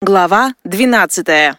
Глава 12.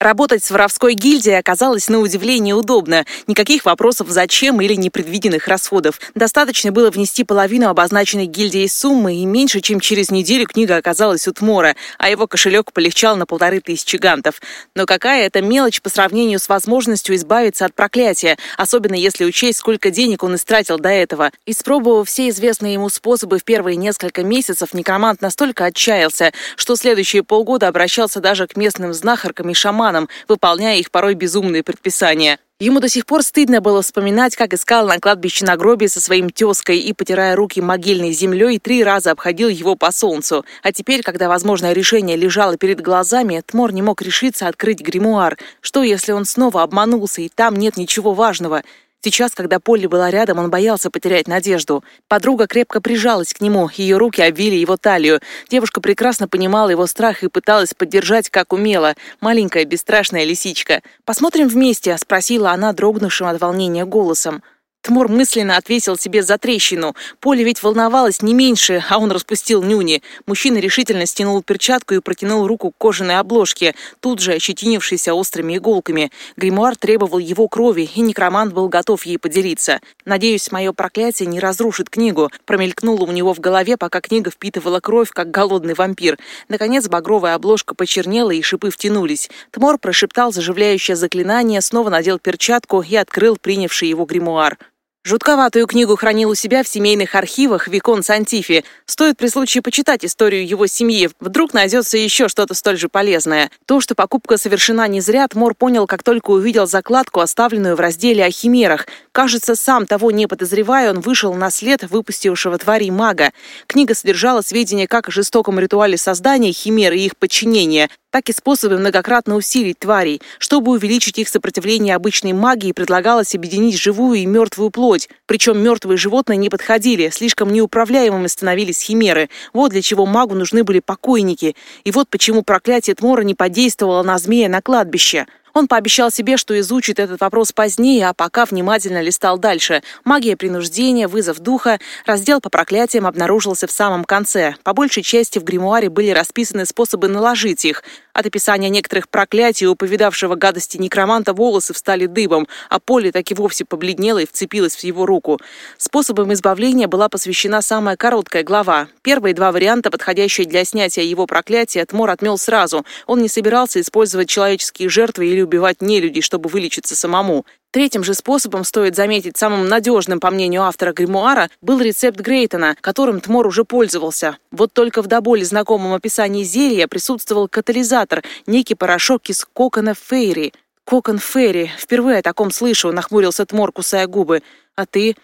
Работать с воровской гильдией оказалось на удивление удобно. Никаких вопросов зачем или непредвиденных расходов. Достаточно было внести половину обозначенной гильдией суммы, и меньше чем через неделю книга оказалась у Тмора, а его кошелек полегчал на полторы тысячи гантов. Но какая это мелочь по сравнению с возможностью избавиться от проклятия, особенно если учесть, сколько денег он истратил до этого. Испробовав все известные ему способы в первые несколько месяцев, некромант настолько отчаялся, что следующие полгода обращался даже к местным знахаркам и шаманам, шаманам, выполняя их порой безумные предписания. Ему до сих пор стыдно было вспоминать, как искал на кладбище на гробе со своим тезкой и, потирая руки могильной землей, три раза обходил его по солнцу. А теперь, когда возможное решение лежало перед глазами, Тмор не мог решиться открыть гримуар. Что, если он снова обманулся, и там нет ничего важного? Сейчас, когда Полли была рядом, он боялся потерять надежду. Подруга крепко прижалась к нему, ее руки обвили его талию. Девушка прекрасно понимала его страх и пыталась поддержать, как умела. Маленькая бесстрашная лисичка. «Посмотрим вместе?» — спросила она дрогнувшим от волнения голосом. Тмор мысленно отвесил себе за трещину. Поле ведь волновалась не меньше, а он распустил нюни. Мужчина решительно стянул перчатку и протянул руку к кожаной обложке, тут же ощетинившейся острыми иголками. Гримуар требовал его крови, и некромант был готов ей поделиться. «Надеюсь, мое проклятие не разрушит книгу», промелькнуло у него в голове, пока книга впитывала кровь, как голодный вампир. Наконец багровая обложка почернела, и шипы втянулись. Тмор прошептал заживляющее заклинание, снова надел перчатку и открыл принявший его гримуар. Жутковатую книгу хранил у себя в семейных архивах Викон Сантифи. Стоит при случае почитать историю его семьи. Вдруг найдется еще что-то столь же полезное. То, что покупка совершена не зря, Тмор понял, как только увидел закладку, оставленную в разделе о химерах. Кажется, сам того не подозревая, он вышел на след выпустившего твари мага. Книга содержала сведения как о жестоком ритуале создания химер и их подчинения, так и способы многократно усилить тварей. Чтобы увеличить их сопротивление обычной магии, предлагалось объединить живую и мертвую плоть. Причем мертвые животные не подходили, слишком неуправляемыми становились химеры. Вот для чего магу нужны были покойники. И вот почему проклятие Тмора не подействовало на змея на кладбище. Он пообещал себе, что изучит этот вопрос позднее, а пока внимательно листал дальше. Магия принуждения, вызов духа, раздел по проклятиям обнаружился в самом конце. По большей части в гримуаре были расписаны способы наложить их. От описания некоторых проклятий у повидавшего гадости некроманта волосы встали дыбом, а Поле так и вовсе побледнела и вцепилась в его руку. Способом избавления была посвящена самая короткая глава. Первые два варианта, подходящие для снятия его проклятия, Тмор отмел сразу. Он не собирался использовать человеческие жертвы или убивать нелюдей, чтобы вылечиться самому. Третьим же способом, стоит заметить, самым надежным, по мнению автора гримуара, был рецепт Грейтона, которым Тмор уже пользовался. Вот только в до боли знакомом описании зелья присутствовал катализатор, некий порошок из кокона фейри. Кокон фейри. Впервые о таком слышу, нахмурился Тмор, кусая губы. А ты?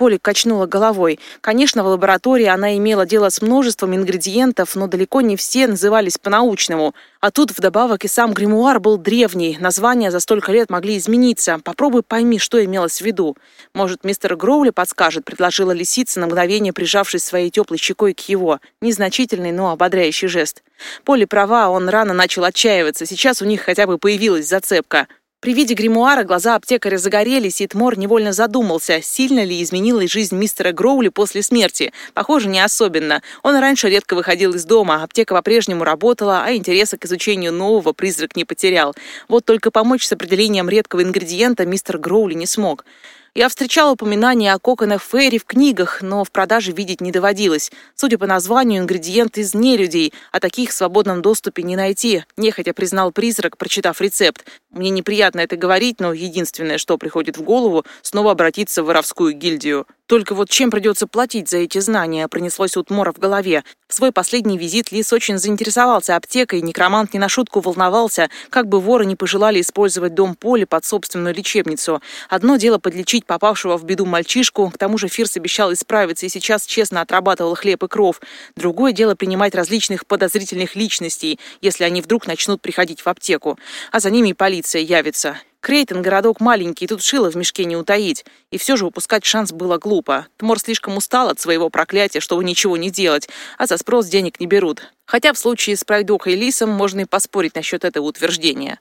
Поле качнула головой. Конечно, в лаборатории она имела дело с множеством ингредиентов, но далеко не все назывались по-научному. А тут вдобавок и сам гримуар был древний, названия за столько лет могли измениться. Попробуй пойми, что имелось в виду. Может, мистер Гроули подскажет, предложила лисица на мгновение, прижавшись своей теплой щекой к его. Незначительный, но ободряющий жест. Поле права, он рано начал отчаиваться. Сейчас у них хотя бы появилась зацепка. При виде гримуара глаза аптекаря загорелись, и Тмор невольно задумался, сильно ли изменилась жизнь мистера Гроули после смерти. Похоже, не особенно. Он раньше редко выходил из дома, аптека по-прежнему работала, а интереса к изучению нового призрак не потерял. Вот только помочь с определением редкого ингредиента мистер Гроули не смог. Я встречала упоминания о коконах Фейри в книгах, но в продаже видеть не доводилось. Судя по названию, ингредиент из нелюдей, а таких в свободном доступе не найти, нехотя признал призрак, прочитав рецепт. Мне неприятно это говорить, но единственное, что приходит в голову, снова обратиться в воровскую гильдию. Только вот чем придется платить за эти знания, пронеслось у Тмора в голове. В свой последний визит Лис очень заинтересовался аптекой, некромант не на шутку волновался, как бы воры не пожелали использовать дом Поли под собственную лечебницу. Одно дело подлечить попавшего в беду мальчишку, к тому же Фирс обещал исправиться и сейчас честно отрабатывал хлеб и кров. Другое дело принимать различных подозрительных личностей, если они вдруг начнут приходить в аптеку. А за ними и полиция явится. Крейтон городок маленький, тут шило в мешке не утаить. И все же упускать шанс было глупо. Тмор слишком устал от своего проклятия, чтобы ничего не делать, а за спрос денег не берут. Хотя в случае с Пройдохой и Лисом можно и поспорить насчет этого утверждения.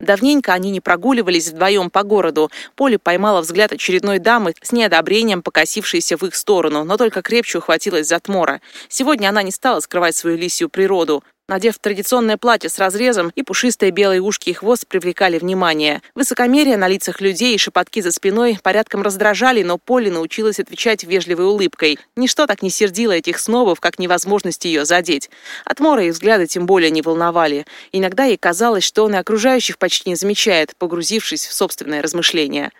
Давненько они не прогуливались вдвоем по городу. Поле поймала взгляд очередной дамы с неодобрением, покосившейся в их сторону, но только крепче ухватилась за Тмора. Сегодня она не стала скрывать свою лисью природу. Надев традиционное платье с разрезом, и пушистые белые ушки и хвост привлекали внимание. Высокомерие на лицах людей и шепотки за спиной порядком раздражали, но Поле научилась отвечать вежливой улыбкой. Ничто так не сердило этих снобов, как невозможность ее задеть. От Мора их взгляды тем более не волновали. Иногда ей казалось, что он и окружающих почти не замечает, погрузившись в собственное размышление.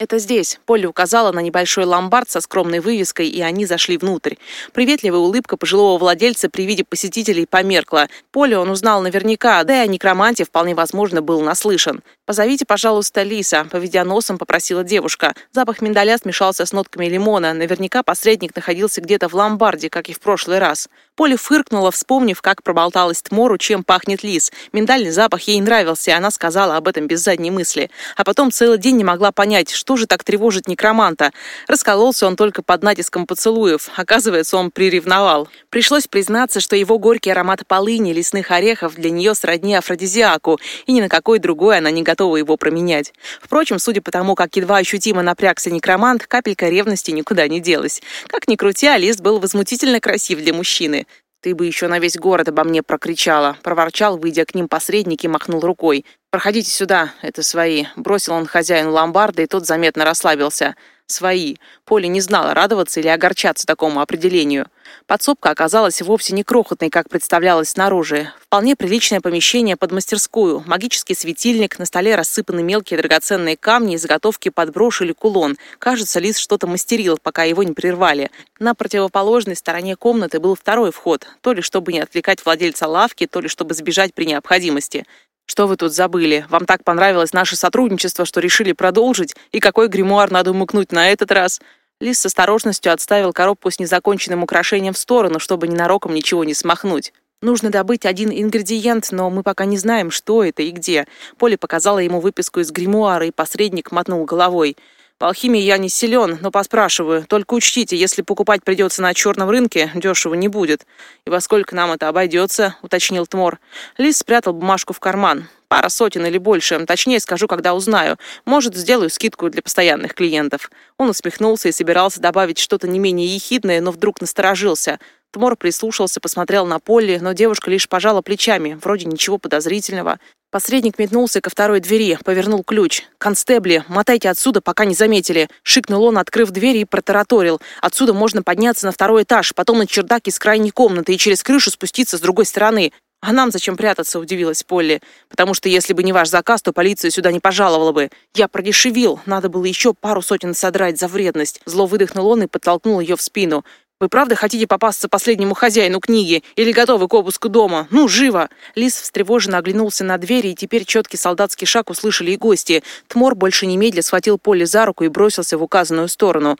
«Это здесь», — Полли указала на небольшой ломбард со скромной вывеской, и они зашли внутрь. Приветливая улыбка пожилого владельца при виде посетителей померкла. Полли он узнал наверняка, да и о некроманте вполне возможно был наслышан. «Позовите, пожалуйста, Лиса», — поведя носом, попросила девушка. Запах миндаля смешался с нотками лимона. Наверняка посредник находился где-то в ломбарде, как и в прошлый раз. Поле фыркнула, вспомнив, как проболталась Тмору, чем пахнет лис. Миндальный запах ей нравился, и она сказала об этом без задней мысли. А потом целый день не могла понять, что же так тревожит некроманта. Раскололся он только под натиском поцелуев. Оказывается, он приревновал. Пришлось признаться, что его горький аромат полыни, лесных орехов для нее сродни афродизиаку, и ни на какой другой она не готова его променять. Впрочем, судя по тому, как едва ощутимо напрягся некромант, капелька ревности никуда не делась. Как ни крути, Алист был возмутительно красив для мужчины. «Ты бы еще на весь город обо мне прокричала», — проворчал, выйдя к ним посредник и махнул рукой. «Проходите сюда, это свои». Бросил он хозяину ломбарда, и тот заметно расслабился свои. Поле не знала, радоваться или огорчаться такому определению. Подсобка оказалась вовсе не крохотной, как представлялось снаружи. Вполне приличное помещение под мастерскую, магический светильник, на столе рассыпаны мелкие драгоценные камни заготовки под брошь или кулон. Кажется, Лис что-то мастерил, пока его не прервали. На противоположной стороне комнаты был второй вход, то ли чтобы не отвлекать владельца лавки, то ли чтобы сбежать при необходимости. Что вы тут забыли? Вам так понравилось наше сотрудничество, что решили продолжить? И какой гримуар надо умыкнуть на этот раз?» Лис с осторожностью отставил коробку с незаконченным украшением в сторону, чтобы ненароком ничего не смахнуть. Нужно добыть один ингредиент, но мы пока не знаем, что это и где. Поле показала ему выписку из гримуара, и посредник мотнул головой. В алхимии я не силен, но поспрашиваю. Только учтите, если покупать придется на черном рынке, дешево не будет. И во сколько нам это обойдется, уточнил Тмор. Лис спрятал бумажку в карман. Пара сотен или больше. Точнее скажу, когда узнаю. Может, сделаю скидку для постоянных клиентов. Он усмехнулся и собирался добавить что-то не менее ехидное, но вдруг насторожился. Тмор прислушался, посмотрел на Полли, но девушка лишь пожала плечами. Вроде ничего подозрительного. Посредник метнулся ко второй двери, повернул ключ. «Констебли, мотайте отсюда, пока не заметили!» Шикнул он, открыв дверь и протараторил. «Отсюда можно подняться на второй этаж, потом на чердак из крайней комнаты и через крышу спуститься с другой стороны. «А нам зачем прятаться?» – удивилась Полли. «Потому что если бы не ваш заказ, то полиция сюда не пожаловала бы. Я продешевил. Надо было еще пару сотен содрать за вредность». Зло выдохнул он и подтолкнул ее в спину. «Вы правда хотите попасться последнему хозяину книги? Или готовы к обыску дома? Ну, живо!» Лис встревоженно оглянулся на двери, и теперь четкий солдатский шаг услышали и гости. Тмор больше немедля схватил Полли за руку и бросился в указанную сторону.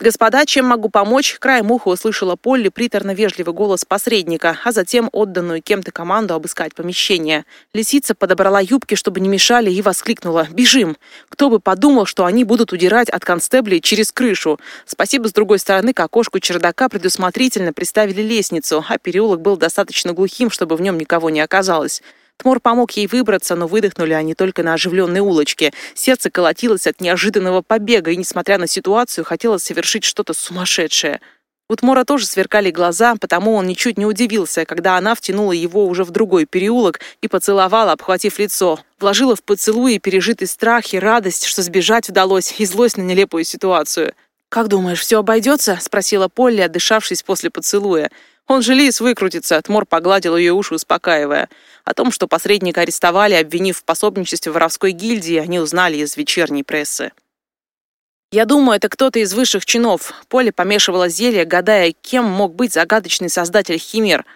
«Господа, чем могу помочь?» Краем уха услышала Полли приторно-вежливый голос посредника, а затем отданную кем-то команду обыскать помещение. Лисица подобрала юбки, чтобы не мешали, и воскликнула «Бежим!». Кто бы подумал, что они будут удирать от констеблей через крышу. Спасибо, с другой стороны, к окошку чердака предусмотрительно приставили лестницу, а переулок был достаточно глухим, чтобы в нем никого не оказалось. Тмор помог ей выбраться, но выдохнули они только на оживленной улочке. Сердце колотилось от неожиданного побега, и, несмотря на ситуацию, хотелось совершить что-то сумасшедшее. У Тмора тоже сверкали глаза, потому он ничуть не удивился, когда она втянула его уже в другой переулок и поцеловала, обхватив лицо. Вложила в поцелуи пережитый страх и радость, что сбежать удалось, и злость на нелепую ситуацию. «Как думаешь, все обойдется?» — спросила Полли, отдышавшись после поцелуя. Он же лис выкрутится, Тмор погладил ее уши, успокаивая. О том, что посредника арестовали, обвинив в пособничестве воровской гильдии, они узнали из вечерней прессы. «Я думаю, это кто-то из высших чинов». Поле помешивала зелье, гадая, кем мог быть загадочный создатель химер.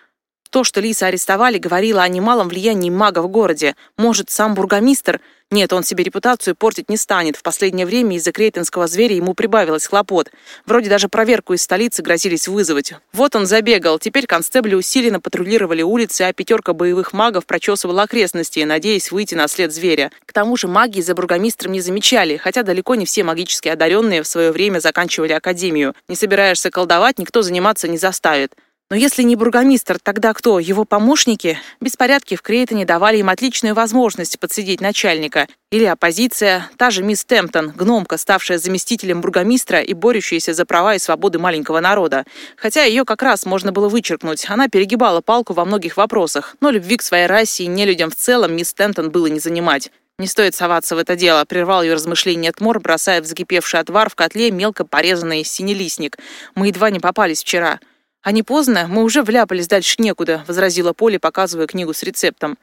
То, что Лиса арестовали, говорило о немалом влиянии мага в городе. Может, сам бургомистр – нет, он себе репутацию портить не станет. В последнее время из-за крейтонского зверя ему прибавилось хлопот. Вроде даже проверку из столицы грозились вызвать. Вот он забегал. Теперь констебли усиленно патрулировали улицы, а пятерка боевых магов прочесывала окрестности, надеясь выйти на след зверя. К тому же магии за бургомистром не замечали, хотя далеко не все магически одаренные в свое время заканчивали академию. Не собираешься колдовать, никто заниматься не заставит. Но если не бургомистр, тогда кто? Его помощники? Беспорядки в Крейтоне давали им отличную возможность подсидеть начальника. Или оппозиция, та же мисс Темптон, гномка, ставшая заместителем бургомистра и борющаяся за права и свободы маленького народа. Хотя ее как раз можно было вычеркнуть. Она перегибала палку во многих вопросах. Но любви к своей расе и нелюдям в целом мисс Темптон было не занимать. «Не стоит соваться в это дело», — прервал ее размышление Тмор, бросая в закипевший отвар в котле мелко порезанный синелистник. «Мы едва не попались вчера». «А не поздно? Мы уже вляпались дальше некуда», — возразила Поле, показывая книгу с рецептом.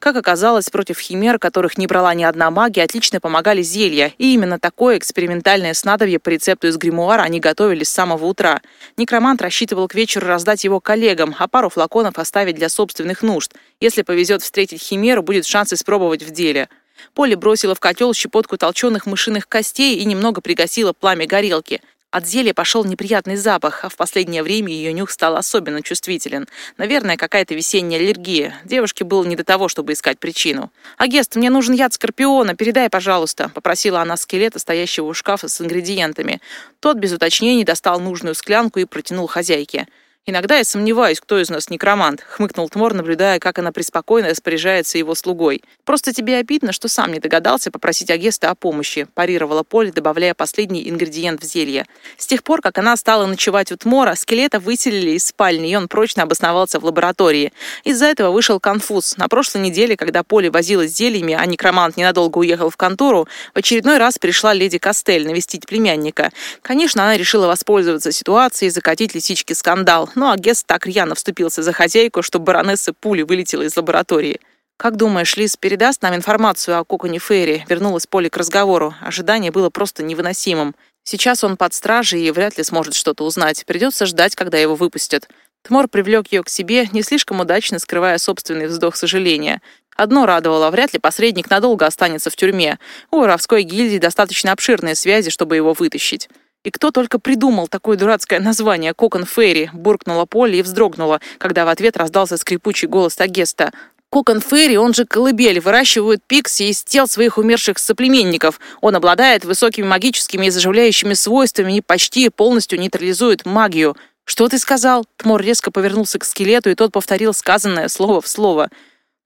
Как оказалось, против химер, которых не брала ни одна магия, отлично помогали зелья, и именно такое экспериментальное снадобье по рецепту из гримуара они готовили с самого утра. Некромант рассчитывал к вечеру раздать его коллегам, а пару флаконов оставить для собственных нужд. Если повезет встретить химеру, будет шанс испробовать в деле. Поле бросила в котел щепотку толченых мышиных костей и немного пригасила пламя горелки — от зелья пошел неприятный запах, а в последнее время ее нюх стал особенно чувствителен. Наверное, какая-то весенняя аллергия. Девушке было не до того, чтобы искать причину. «Агест, мне нужен яд скорпиона, передай, пожалуйста», — попросила она скелета, стоящего у шкафа с ингредиентами. Тот без уточнений достал нужную склянку и протянул хозяйке. «Иногда я сомневаюсь, кто из нас некромант», — хмыкнул Тмор, наблюдая, как она преспокойно распоряжается его слугой. «Просто тебе обидно, что сам не догадался попросить Агеста о помощи», — парировала Поле, добавляя последний ингредиент в зелье. С тех пор, как она стала ночевать у Тмора, скелета выселили из спальни, и он прочно обосновался в лаборатории. Из-за этого вышел конфуз. На прошлой неделе, когда Поле возилась с зельями, а некромант ненадолго уехал в контору, в очередной раз пришла леди Костель навестить племянника. Конечно, она решила воспользоваться ситуацией и закатить лисичке скандал, ну а Гесс так рьяно вступился за хозяйку, что баронесса пули вылетела из лаборатории. «Как думаешь, Лиз передаст нам информацию о коконе Ферри?» Вернулась Поле к разговору. Ожидание было просто невыносимым. Сейчас он под стражей и вряд ли сможет что-то узнать. Придется ждать, когда его выпустят. Тмор привлек ее к себе, не слишком удачно скрывая собственный вздох сожаления. Одно радовало, вряд ли посредник надолго останется в тюрьме. У воровской гильдии достаточно обширные связи, чтобы его вытащить. И кто только придумал такое дурацкое название «Кокон Ферри», буркнула Полли и вздрогнула, когда в ответ раздался скрипучий голос Агеста. Кокон Ферри, он же колыбель, выращивают пикси из тел своих умерших соплеменников. Он обладает высокими магическими и заживляющими свойствами и почти полностью нейтрализует магию. «Что ты сказал?» Тмор резко повернулся к скелету, и тот повторил сказанное слово в слово.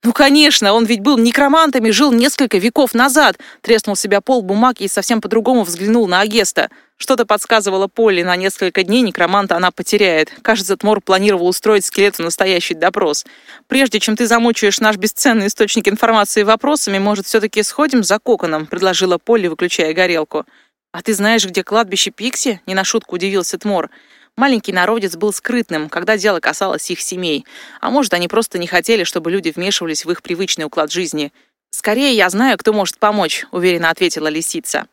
«Ну, конечно, он ведь был некромантом и жил несколько веков назад!» Треснул себя пол бумаг и совсем по-другому взглянул на Агеста. Что-то подсказывало Полли, на несколько дней некроманта она потеряет. Кажется, Тмор планировал устроить скелету настоящий допрос. «Прежде чем ты замучаешь наш бесценный источник информации вопросами, может, все-таки сходим за коконом?» предложила Полли, выключая горелку. «А ты знаешь, где кладбище Пикси?» Не на шутку удивился Тмор. Маленький народец был скрытным, когда дело касалось их семей. А может, они просто не хотели, чтобы люди вмешивались в их привычный уклад жизни. «Скорее я знаю, кто может помочь», — уверенно ответила лисица.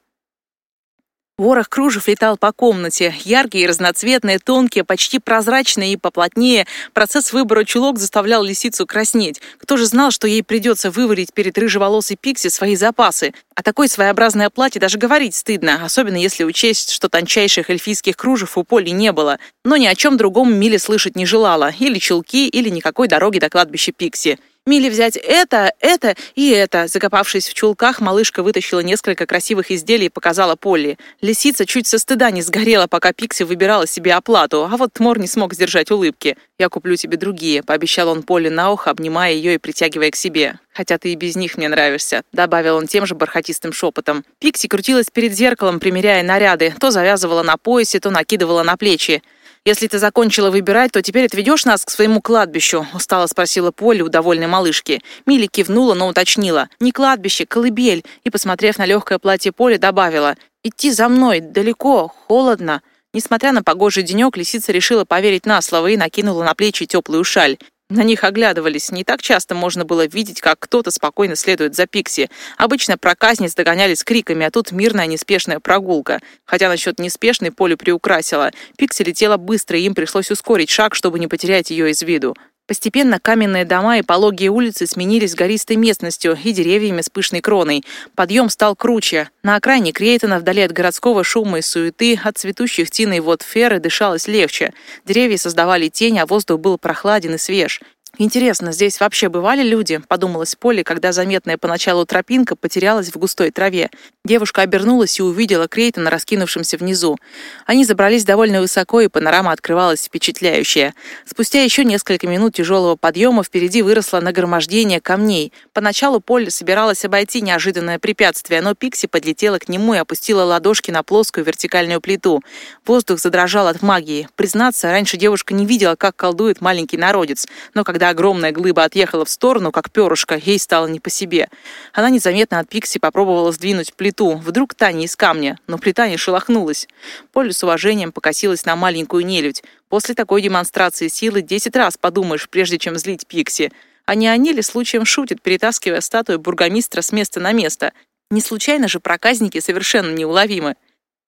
Ворох кружев летал по комнате. Яркие разноцветные, тонкие, почти прозрачные и поплотнее. Процесс выбора чулок заставлял лисицу краснеть. Кто же знал, что ей придется выварить перед рыжеволосой Пикси свои запасы? О такой своеобразной оплате даже говорить стыдно, особенно если учесть, что тончайших эльфийских кружев у Поли не было. Но ни о чем другом Миле слышать не желала. Или чулки, или никакой дороги до кладбища Пикси. Миле взять это, это и это. Закопавшись в чулках, малышка вытащила несколько красивых изделий и показала Полли. Лисица чуть со стыда не сгорела, пока Пикси выбирала себе оплату, а вот Тмор не смог сдержать улыбки. «Я куплю тебе другие», — пообещал он Полли на ухо, обнимая ее и притягивая к себе. «Хотя ты и без них мне нравишься», — добавил он тем же бархатистым шепотом. Пикси крутилась перед зеркалом, примеряя наряды. То завязывала на поясе, то накидывала на плечи. «Если ты закончила выбирать, то теперь отведешь нас к своему кладбищу?» — устало спросила Полли у довольной малышки. Милли кивнула, но уточнила. «Не кладбище, колыбель!» И, посмотрев на легкое платье Поли, добавила. «Идти за мной, далеко, холодно». Несмотря на погожий денек, лисица решила поверить на слово и накинула на плечи теплую шаль. На них оглядывались. Не так часто можно было видеть, как кто-то спокойно следует за Пикси. Обычно проказниц догонялись криками, а тут мирная неспешная прогулка. Хотя насчет неспешной Полю приукрасила. Пикси летела быстро, и им пришлось ускорить шаг, чтобы не потерять ее из виду. Постепенно каменные дома и пологие улицы сменились гористой местностью и деревьями с пышной кроной. Подъем стал круче. На окраине Крейтона, вдали от городского шума и суеты, от цветущих тиной вод феры дышалось легче. Деревья создавали тень, а воздух был прохладен и свеж. Интересно, здесь вообще бывали люди? Подумалась Поле, когда заметная поначалу тропинка потерялась в густой траве. Девушка обернулась и увидела Крейтона, раскинувшимся внизу. Они забрались довольно высоко, и панорама открывалась впечатляющая. Спустя еще несколько минут тяжелого подъема впереди выросло нагромождение камней. Поначалу Поле собиралась обойти неожиданное препятствие, но Пикси подлетела к нему и опустила ладошки на плоскую вертикальную плиту. Воздух задрожал от магии. Признаться, раньше девушка не видела, как колдует маленький народец, но когда огромная глыба отъехала в сторону, как перышко, ей стало не по себе. Она незаметно от Пикси попробовала сдвинуть плиту. Вдруг та не из камня, но плита не шелохнулась. Поле с уважением покосилась на маленькую нелюдь. После такой демонстрации силы десять раз подумаешь, прежде чем злить Пикси. А не они ли случаем шутит, перетаскивая статую бургомистра с места на место? Не случайно же проказники совершенно неуловимы.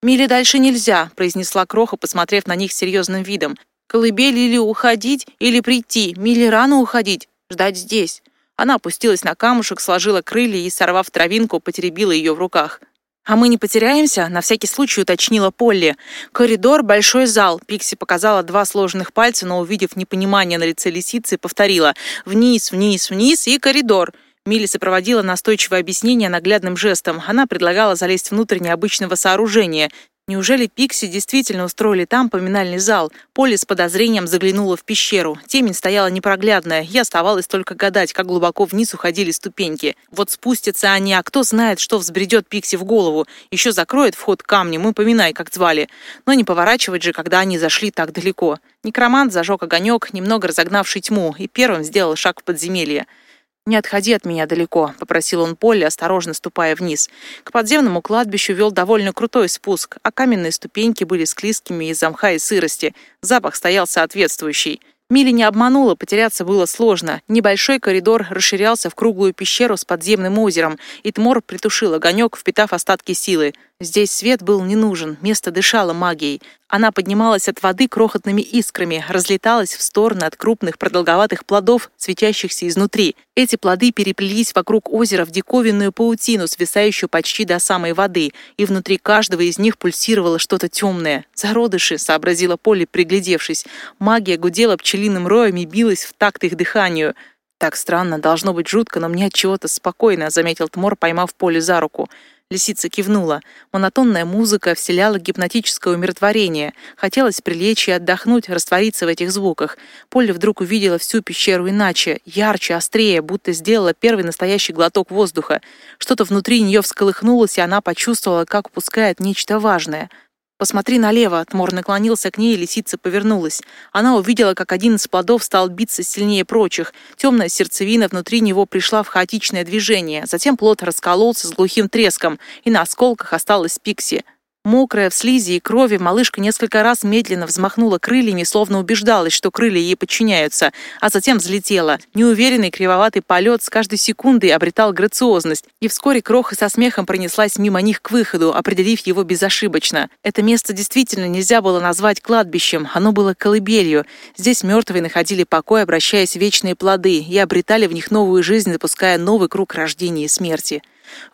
«Миле дальше нельзя», — произнесла Кроха, посмотрев на них серьезным видом. Колыбель или уходить, или прийти. Мили рано уходить. Ждать здесь. Она опустилась на камушек, сложила крылья и, сорвав травинку, потеребила ее в руках. «А мы не потеряемся?» — на всякий случай уточнила Полли. «Коридор, большой зал». Пикси показала два сложенных пальца, но, увидев непонимание на лице лисицы, повторила «Вниз, вниз, вниз и коридор». Милли сопроводила настойчивое объяснение наглядным жестом. Она предлагала залезть внутрь необычного сооружения. Неужели Пикси действительно устроили там поминальный зал? Поле с подозрением заглянула в пещеру. Темень стояла непроглядная, и оставалось только гадать, как глубоко вниз уходили ступеньки. Вот спустятся они, а кто знает, что взбредет Пикси в голову. Еще закроет вход камнем и поминай, как звали. Но не поворачивать же, когда они зашли так далеко. Некромант зажег огонек, немного разогнавший тьму, и первым сделал шаг в подземелье. «Не отходи от меня далеко», — попросил он Полли, осторожно ступая вниз. К подземному кладбищу вел довольно крутой спуск, а каменные ступеньки были склизкими из-за мха и сырости. Запах стоял соответствующий. Мили не обманула, потеряться было сложно. Небольшой коридор расширялся в круглую пещеру с подземным озером, и Тмор притушил огонек, впитав остатки силы. Здесь свет был не нужен, место дышало магией. Она поднималась от воды крохотными искрами, разлеталась в стороны от крупных продолговатых плодов, светящихся изнутри. Эти плоды переплелись вокруг озера в диковинную паутину, свисающую почти до самой воды, и внутри каждого из них пульсировало что-то темное. «Зародыши», — сообразила Полли, приглядевшись. Магия гудела пчелиным роем и билась в такт их дыханию. «Так странно, должно быть жутко, но мне от чего-то спокойно», — заметил Тмор, поймав Полли за руку. Лисица кивнула. Монотонная музыка вселяла гипнотическое умиротворение. Хотелось прилечь и отдохнуть, раствориться в этих звуках. Полли вдруг увидела всю пещеру иначе, ярче, острее, будто сделала первый настоящий глоток воздуха. Что-то внутри нее всколыхнулось, и она почувствовала, как упускает нечто важное — «Посмотри налево!» Тмор наклонился к ней, и лисица повернулась. Она увидела, как один из плодов стал биться сильнее прочих. Темная сердцевина внутри него пришла в хаотичное движение. Затем плод раскололся с глухим треском, и на осколках осталась Пикси. Мокрая в слизи и крови, малышка несколько раз медленно взмахнула крыльями, словно убеждалась, что крылья ей подчиняются, а затем взлетела. Неуверенный кривоватый полет с каждой секундой обретал грациозность, и вскоре кроха со смехом пронеслась мимо них к выходу, определив его безошибочно. Это место действительно нельзя было назвать кладбищем, оно было колыбелью. Здесь мертвые находили покой, обращаясь в вечные плоды, и обретали в них новую жизнь, запуская новый круг рождения и смерти.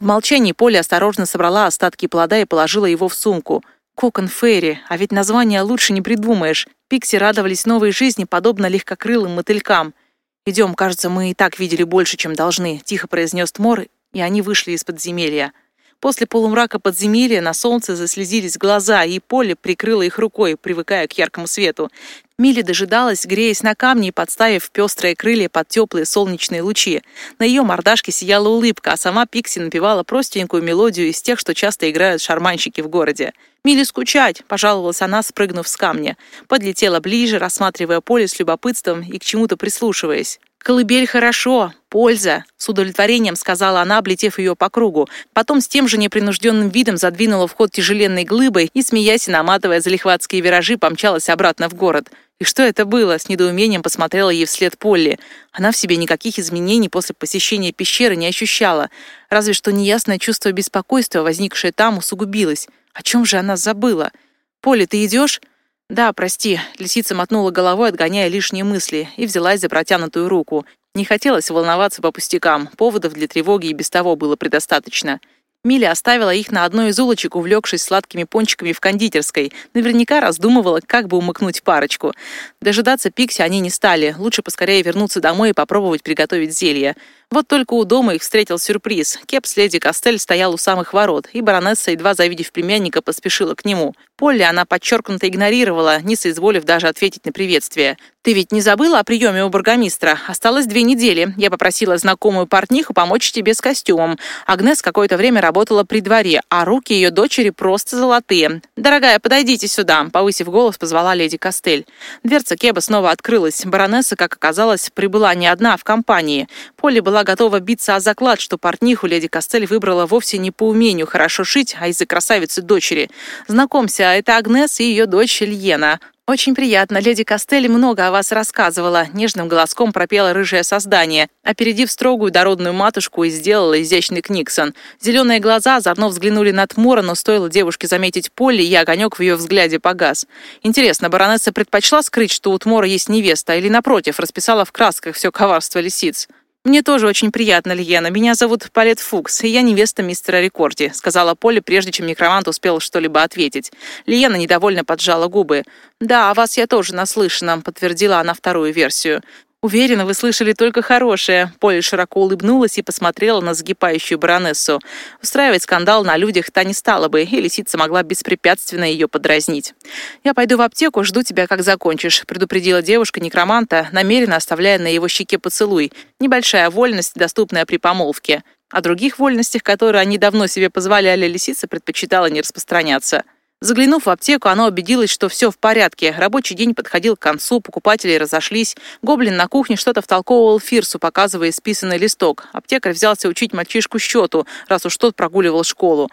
В молчании Поля осторожно собрала остатки плода и положила его в сумку. Кокон Ферри, а ведь название лучше не придумаешь. Пикси радовались новой жизни, подобно легкокрылым мотылькам. «Идем, кажется, мы и так видели больше, чем должны», — тихо произнес Тмор, и они вышли из подземелья. После полумрака подземелья на солнце заслезились глаза, и Поле прикрыла их рукой, привыкая к яркому свету. Милли дожидалась, греясь на камне и подставив пестрые крылья под теплые солнечные лучи. На ее мордашке сияла улыбка, а сама Пикси напевала простенькую мелодию из тех, что часто играют шарманщики в городе. «Милли скучать!» — пожаловалась она, спрыгнув с камня. Подлетела ближе, рассматривая поле с любопытством и к чему-то прислушиваясь. «Колыбель хорошо, польза», — с удовлетворением сказала она, облетев ее по кругу. Потом с тем же непринужденным видом задвинула вход тяжеленной глыбой и, смеясь и наматывая залихватские виражи, помчалась обратно в город. И что это было? С недоумением посмотрела ей вслед Полли. Она в себе никаких изменений после посещения пещеры не ощущала. Разве что неясное чувство беспокойства, возникшее там, усугубилось. О чем же она забыла? «Полли, ты идешь?» «Да, прости», — лисица мотнула головой, отгоняя лишние мысли, и взялась за протянутую руку. Не хотелось волноваться по пустякам, поводов для тревоги и без того было предостаточно. Миля оставила их на одной из улочек, увлекшись сладкими пончиками в кондитерской. Наверняка раздумывала, как бы умыкнуть парочку. Дожидаться Пикси они не стали. Лучше поскорее вернуться домой и попробовать приготовить зелье. Вот только у дома их встретил сюрприз. Кеп с леди Костель стоял у самых ворот, и баронесса, едва завидев племянника, поспешила к нему. Полли она подчеркнуто игнорировала, не соизволив даже ответить на приветствие. «Ты ведь не забыла о приеме у бургомистра? Осталось две недели. Я попросила знакомую портниху помочь тебе с костюмом. Агнес какое-то время работала при дворе, а руки ее дочери просто золотые. Дорогая, подойдите сюда», — повысив голос, позвала леди Костель. Дверца Кеба снова открылась. Баронесса, как оказалось, прибыла не одна, а в компании. Полли была готова биться о заклад, что портниху леди Костель выбрала вовсе не по умению хорошо шить, а из-за красавицы дочери. «Знакомься, это Агнес и ее дочь Льена. «Очень приятно. Леди Костелли много о вас рассказывала», — нежным голоском пропела рыжее создание, опередив строгую дородную матушку и сделала изящный Книксон. Зеленые глаза озорно взглянули на Тмора, но стоило девушке заметить Полли, и огонек в ее взгляде погас. Интересно, баронесса предпочла скрыть, что у Тмора есть невеста, или, напротив, расписала в красках все коварство лисиц? «Мне тоже очень приятно, Льена. Меня зовут Палет Фукс, и я невеста мистера Рекорди», сказала Поле, прежде чем некромант успел что-либо ответить. Лиена недовольно поджала губы. «Да, о вас я тоже наслышана», подтвердила она вторую версию. «Уверена, вы слышали только хорошее». Поля широко улыбнулась и посмотрела на загибающую баронессу. Устраивать скандал на людях та не стала бы, и лисица могла беспрепятственно ее подразнить. «Я пойду в аптеку, жду тебя, как закончишь», предупредила девушка некроманта, намеренно оставляя на его щеке поцелуй. Небольшая вольность, доступная при помолвке. О других вольностях, которые они давно себе позволяли, лисица предпочитала не распространяться. Заглянув в аптеку, она убедилась, что все в порядке. Рабочий день подходил к концу, покупатели разошлись. Гоблин на кухне что-то втолковывал Фирсу, показывая списанный листок. Аптекарь взялся учить мальчишку счету, раз уж тот прогуливал школу.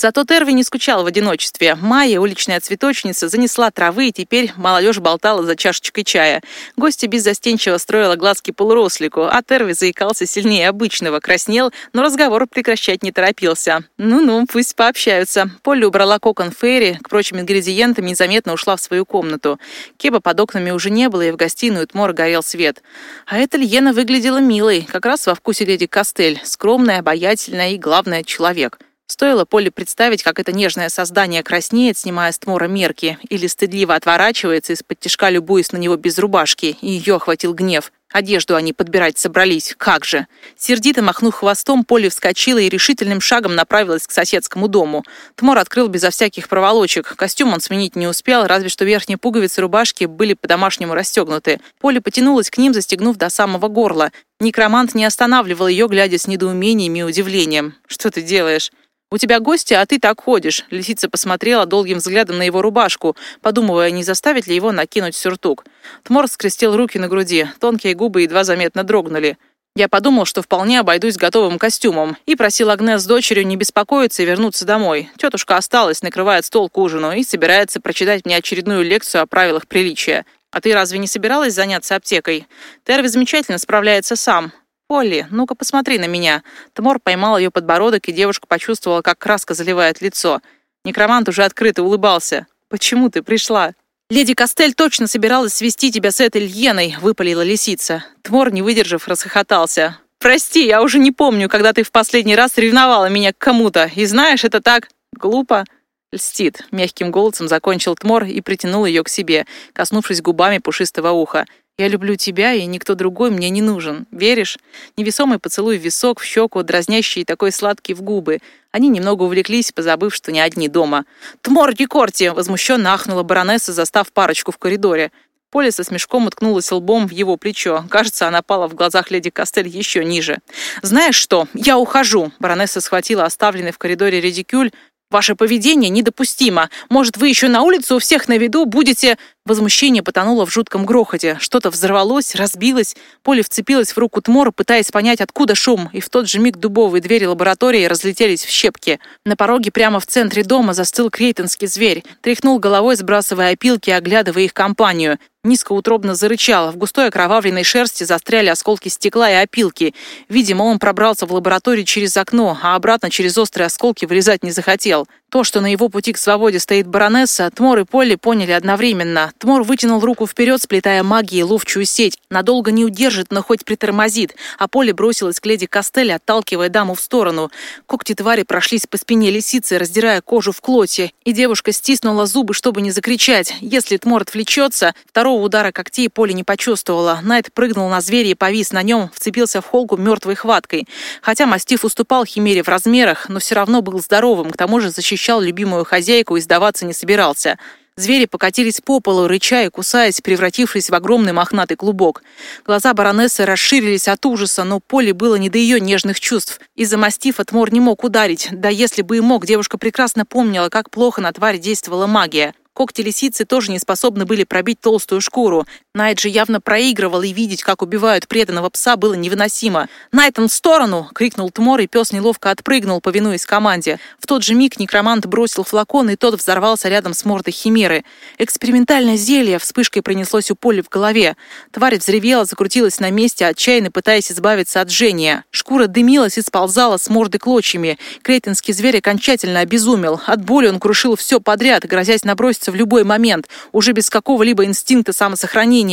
Зато Терви не скучал в одиночестве. Майя, уличная цветочница, занесла травы, и теперь молодежь болтала за чашечкой чая. Гостья беззастенчиво строила глазки полурослику, а Терви заикался сильнее обычного, краснел, но разговор прекращать не торопился. Ну-ну, пусть пообщаются. Полли убрала кокон Фейри, к прочим ингредиентам незаметно ушла в свою комнату. Кеба под окнами уже не было, и в гостиную Тмор горел свет. А эта Льена выглядела милой, как раз во вкусе леди Костель, скромная, обаятельная и, главное, человек. Стоило Поле представить, как это нежное создание краснеет, снимая с Тмора мерки, или стыдливо отворачивается из-под тишка, любуясь на него без рубашки, и ее охватил гнев. Одежду они подбирать собрались. Как же! Сердито махнув хвостом, Поле вскочила и решительным шагом направилась к соседскому дому. Тмор открыл безо всяких проволочек. Костюм он сменить не успел, разве что верхние пуговицы рубашки были по-домашнему расстегнуты. Поле потянулась к ним, застегнув до самого горла. Некромант не останавливал ее, глядя с недоумением и удивлением. «Что ты делаешь?» «У тебя гости, а ты так ходишь», — лисица посмотрела долгим взглядом на его рубашку, подумывая, не заставить ли его накинуть сюртук. Тмор скрестил руки на груди, тонкие губы едва заметно дрогнули. Я подумал, что вполне обойдусь готовым костюмом, и просил Агнес с дочерью не беспокоиться и вернуться домой. Тетушка осталась, накрывает стол к ужину и собирается прочитать мне очередную лекцию о правилах приличия. А ты разве не собиралась заняться аптекой? Терви замечательно справляется сам. «Полли, ну-ка посмотри на меня». Тмор поймал ее подбородок, и девушка почувствовала, как краска заливает лицо. Некромант уже открыто улыбался. «Почему ты пришла?» «Леди Костель точно собиралась свести тебя с этой льеной», — выпалила лисица. Тмор, не выдержав, расхохотался. «Прости, я уже не помню, когда ты в последний раз ревновала меня к кому-то. И знаешь, это так глупо». «Льстит», — мягким голосом закончил Тмор и притянул ее к себе, коснувшись губами пушистого уха. Я люблю тебя, и никто другой мне не нужен. Веришь? Невесомый поцелуй в висок, в щеку, дразнящий такой сладкий в губы. Они немного увлеклись, позабыв, что не одни дома. «Тмор Дикорти!» — возмущенно ахнула баронесса, застав парочку в коридоре. Поля со смешком уткнулась лбом в его плечо. Кажется, она пала в глазах леди Костель еще ниже. «Знаешь что? Я ухожу!» Баронесса схватила оставленный в коридоре редикюль, Ваше поведение недопустимо. Может, вы еще на улице у всех на виду будете...» Возмущение потонуло в жутком грохоте. Что-то взорвалось, разбилось. Поле вцепилась в руку Тмора, пытаясь понять, откуда шум, и в тот же миг дубовые двери лаборатории разлетелись в щепки. На пороге прямо в центре дома застыл крейтонский зверь. Тряхнул головой, сбрасывая опилки, оглядывая их компанию. Низкоутробно зарычал. В густой окровавленной шерсти застряли осколки стекла и опилки. Видимо, он пробрался в лабораторию через окно, а обратно через острые осколки вылезать не захотел. То, что на его пути к свободе стоит баронесса, Тмор и Полли поняли одновременно. Тмор вытянул руку вперед, сплетая магией ловчую сеть. Надолго не удержит, но хоть притормозит. А Полли бросилась к леди Костелли, отталкивая даму в сторону. Когти твари прошлись по спине лисицы, раздирая кожу в клочья. И девушка стиснула зубы, чтобы не закричать. Если Тмор отвлечется, второго удара когтей Полли не почувствовала. Найт прыгнул на зверя и повис на нем, вцепился в холку мертвой хваткой. Хотя мастиф уступал Химере в размерах, но все равно был здоровым, к тому же защищал любимую хозяйку и сдаваться не собирался. Звери покатились по полу, рыча и кусаясь, превратившись в огромный мохнатый клубок. Глаза баронессы расширились от ужаса, но Поле было не до ее нежных чувств. Из-за мастифа Тмор не мог ударить. Да если бы и мог, девушка прекрасно помнила, как плохо на тварь действовала магия. Когти лисицы тоже не способны были пробить толстую шкуру. Найт же явно проигрывал, и видеть, как убивают преданного пса, было невыносимо. «Найтон, в сторону!» — крикнул Тмор, и пес неловко отпрыгнул, повинуясь команде. В тот же миг некромант бросил флакон, и тот взорвался рядом с мордой химеры. Экспериментальное зелье вспышкой принеслось у Поли в голове. Тварь взревела, закрутилась на месте, отчаянно пытаясь избавиться от жжения. Шкура дымилась и сползала с морды клочьями. Крейтинский зверь окончательно обезумел. От боли он крушил все подряд, грозясь наброситься в любой момент, уже без какого-либо инстинкта самосохранения.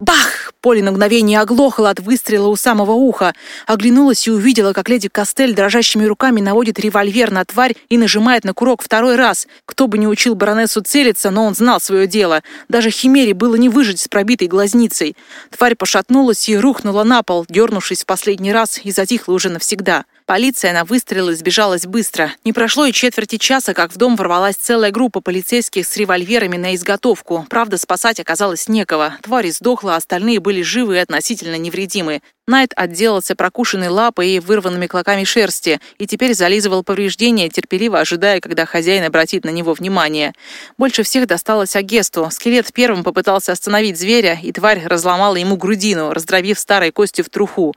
Бах! Поле на мгновение оглохло от выстрела у самого уха. Оглянулась и увидела, как леди Костель дрожащими руками наводит револьвер на тварь и нажимает на курок второй раз. Кто бы не учил баронессу целиться, но он знал свое дело. Даже Химере было не выжить с пробитой глазницей. Тварь пошатнулась и рухнула на пол, дернувшись в последний раз и затихла уже навсегда. Полиция на выстрелы сбежалась быстро. Не прошло и четверти часа, как в дом ворвалась целая группа полицейских с револьверами на изготовку. Правда, спасать оказалось некого. Тварь сдохла, остальные были живы и относительно невредимы. Найт отделался прокушенной лапой и вырванными клоками шерсти, и теперь зализывал повреждения, терпеливо ожидая, когда хозяин обратит на него внимание. Больше всех досталось Агесту. Скелет первым попытался остановить зверя, и тварь разломала ему грудину, раздробив старой кости в труху.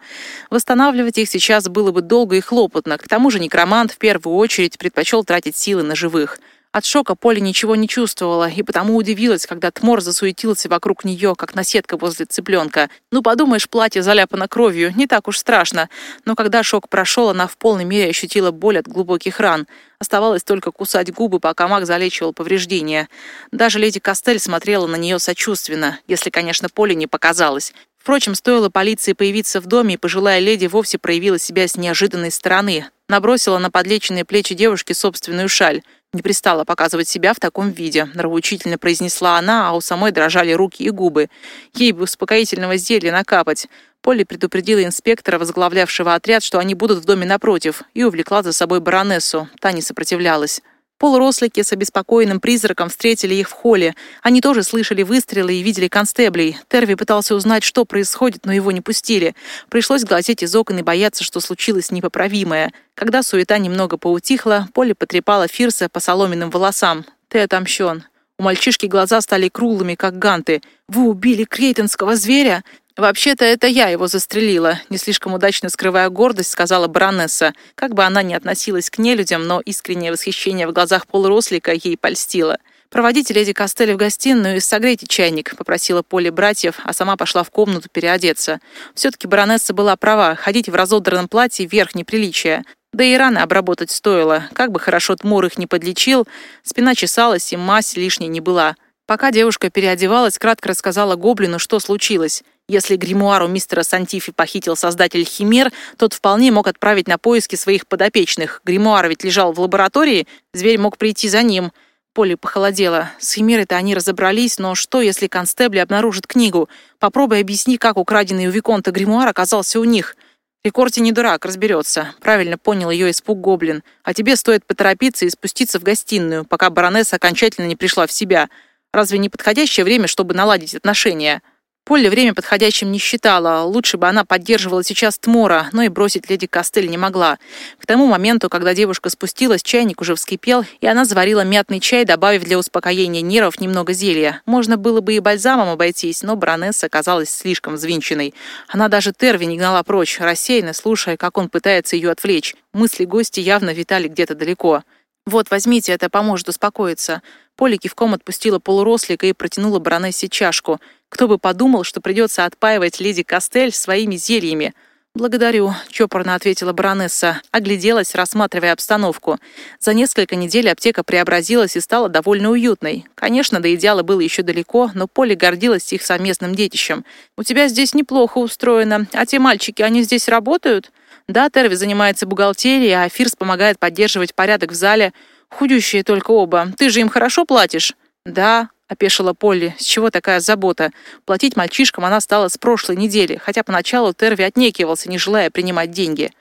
Восстанавливать их сейчас было бы долго и хлопотно. К тому же некромант в первую очередь предпочел тратить силы на живых. От шока Поля ничего не чувствовала и потому удивилась, когда Тмор засуетился вокруг нее, как наседка возле цыпленка. Ну, подумаешь, платье заляпано кровью, не так уж страшно. Но когда шок прошел, она в полной мере ощутила боль от глубоких ран. Оставалось только кусать губы, пока маг залечивал повреждения. Даже леди Костель смотрела на нее сочувственно, если, конечно, Поле не показалось. Впрочем, стоило полиции появиться в доме, и пожилая леди вовсе проявила себя с неожиданной стороны. Набросила на подлеченные плечи девушки собственную шаль. Не пристала показывать себя в таком виде, нравоучительно произнесла она, а у самой дрожали руки и губы. Ей бы успокоительного зелья накапать. Полли предупредила инспектора, возглавлявшего отряд, что они будут в доме напротив, и увлекла за собой баронессу. Та не сопротивлялась. Полурослики с обеспокоенным призраком встретили их в холле. Они тоже слышали выстрелы и видели констеблей. Терви пытался узнать, что происходит, но его не пустили. Пришлось глазеть из окон и бояться, что случилось непоправимое. Когда суета немного поутихла, Полли потрепала Фирса по соломенным волосам. «Ты отомщен». У мальчишки глаза стали круглыми, как ганты. «Вы убили крейтонского зверя?» «Вообще-то это я его застрелила», — не слишком удачно скрывая гордость, сказала баронесса. Как бы она ни относилась к нелюдям, но искреннее восхищение в глазах полурослика ей польстило. «Проводите леди Костелли в гостиную и согрейте чайник», — попросила Поле братьев, а сама пошла в комнату переодеться. Все-таки баронесса была права, ходить в разодранном платье — верх неприличия. Да и раны обработать стоило. Как бы хорошо Тмур их не подлечил, спина чесалась и мазь лишней не была. Пока девушка переодевалась, кратко рассказала Гоблину, что случилось. Если гримуару мистера Сантифи похитил создатель Химер, тот вполне мог отправить на поиски своих подопечных. Гримуар ведь лежал в лаборатории, зверь мог прийти за ним. Поле похолодело. С Химерой-то они разобрались, но что, если констебли обнаружат книгу? Попробуй объясни, как украденный у Виконта гримуар оказался у них. Рикорти не дурак, разберется. Правильно понял ее испуг Гоблин. А тебе стоит поторопиться и спуститься в гостиную, пока баронесса окончательно не пришла в себя. Разве не подходящее время, чтобы наладить отношения?» Полли время подходящим не считала. Лучше бы она поддерживала сейчас Тмора, но и бросить леди Костель не могла. К тому моменту, когда девушка спустилась, чайник уже вскипел, и она заварила мятный чай, добавив для успокоения нервов немного зелья. Можно было бы и бальзамом обойтись, но баронесса оказалась слишком взвинченной. Она даже Терви не гнала прочь, рассеянно слушая, как он пытается ее отвлечь. Мысли гости явно витали где-то далеко. «Вот, возьмите, это поможет успокоиться». Поля кивком отпустила полурослика и протянула баронессе чашку. Кто бы подумал, что придется отпаивать леди Костель своими зельями. «Благодарю», — чопорно ответила баронесса, огляделась, рассматривая обстановку. За несколько недель аптека преобразилась и стала довольно уютной. Конечно, до идеала было еще далеко, но Поле гордилась их совместным детищем. «У тебя здесь неплохо устроено. А те мальчики, они здесь работают?» «Да, Терви занимается бухгалтерией, а Фирс помогает поддерживать порядок в зале. Худющие только оба. Ты же им хорошо платишь?» «Да», — опешила Полли. «С чего такая забота? Платить мальчишкам она стала с прошлой недели, хотя поначалу Терви отнекивался, не желая принимать деньги».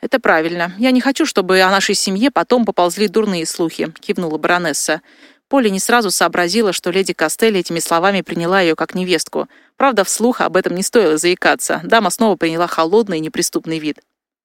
«Это правильно. Я не хочу, чтобы о нашей семье потом поползли дурные слухи», — кивнула баронесса. Полли не сразу сообразила, что леди Костелли этими словами приняла ее как невестку. Правда, вслух об этом не стоило заикаться. Дама снова приняла холодный и неприступный вид.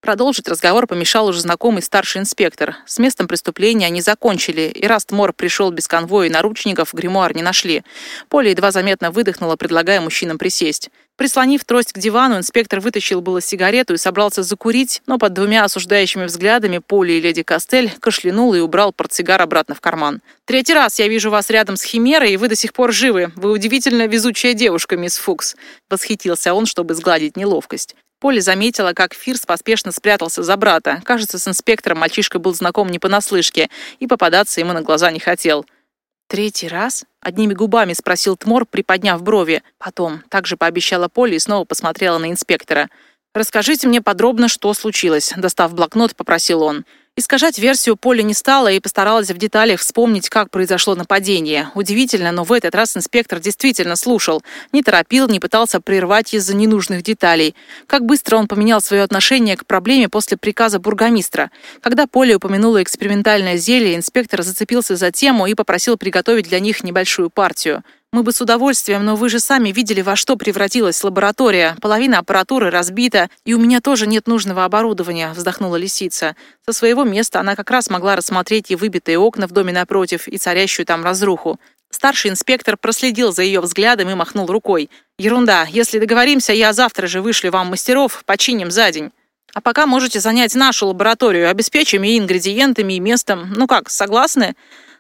Продолжить разговор помешал уже знакомый старший инспектор. С местом преступления они закончили, и раз Тмор пришел без конвоя и наручников, гримуар не нашли. Поля едва заметно выдохнула, предлагая мужчинам присесть. Прислонив трость к дивану, инспектор вытащил было сигарету и собрался закурить, но под двумя осуждающими взглядами Поли и леди Костель кашлянул и убрал портсигар обратно в карман. «Третий раз я вижу вас рядом с Химерой, и вы до сих пор живы. Вы удивительно везучая девушка, мисс Фукс», — восхитился он, чтобы сгладить неловкость. Поле заметила, как Фирс поспешно спрятался за брата. Кажется, с инспектором мальчишка был знаком не понаслышке, и попадаться ему на глаза не хотел. «Третий раз?» — одними губами спросил Тмор, приподняв брови. Потом также пообещала Поле и снова посмотрела на инспектора. «Расскажите мне подробно, что случилось», — достав блокнот, попросил он. Искажать версию Поля не стала и постаралась в деталях вспомнить, как произошло нападение. Удивительно, но в этот раз инспектор действительно слушал. Не торопил, не пытался прервать из-за ненужных деталей. Как быстро он поменял свое отношение к проблеме после приказа бургомистра. Когда Поля упомянула экспериментальное зелье, инспектор зацепился за тему и попросил приготовить для них небольшую партию. Мы бы с удовольствием, но вы же сами видели, во что превратилась лаборатория. Половина аппаратуры разбита, и у меня тоже нет нужного оборудования», — вздохнула лисица. Со своего места она как раз могла рассмотреть и выбитые окна в доме напротив, и царящую там разруху. Старший инспектор проследил за ее взглядом и махнул рукой. «Ерунда. Если договоримся, я завтра же вышлю вам мастеров, починим за день. А пока можете занять нашу лабораторию, обеспечим и ингредиентами, и местом. Ну как, согласны?»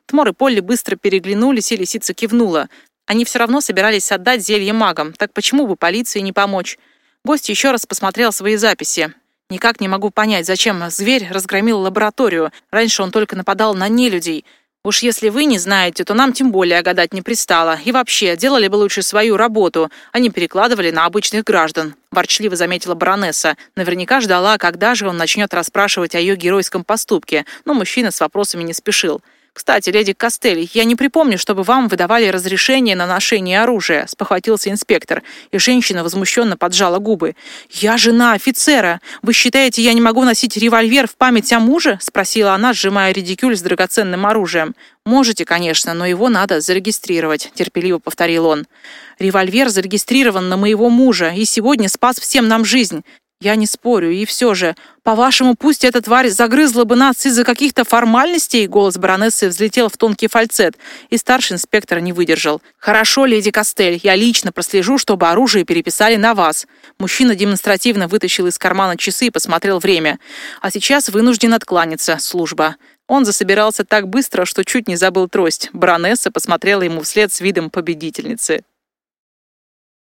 Тмор и Полли быстро переглянулись, и лисица кивнула. Они все равно собирались отдать зелье магам, так почему бы полиции не помочь? Гость еще раз посмотрел свои записи. Никак не могу понять, зачем зверь разгромил лабораторию. Раньше он только нападал на нелюдей. Уж если вы не знаете, то нам тем более гадать не пристало. И вообще, делали бы лучше свою работу, а не перекладывали на обычных граждан», – ворчливо заметила баронесса. Наверняка ждала, когда же он начнет расспрашивать о ее геройском поступке, но мужчина с вопросами не спешил. «Кстати, леди Костель, я не припомню, чтобы вам выдавали разрешение на ношение оружия», — спохватился инспектор, и женщина возмущенно поджала губы. «Я жена офицера. Вы считаете, я не могу носить револьвер в память о муже?» — спросила она, сжимая редикюль с драгоценным оружием. «Можете, конечно, но его надо зарегистрировать», — терпеливо повторил он. «Револьвер зарегистрирован на моего мужа и сегодня спас всем нам жизнь. Я не спорю, и все же, по-вашему, пусть эта тварь загрызла бы нас из-за каких-то формальностей?» Голос баронессы взлетел в тонкий фальцет, и старший инспектор не выдержал. «Хорошо, леди Костель, я лично прослежу, чтобы оружие переписали на вас». Мужчина демонстративно вытащил из кармана часы и посмотрел время. «А сейчас вынужден откланяться, служба». Он засобирался так быстро, что чуть не забыл трость. Баронесса посмотрела ему вслед с видом победительницы.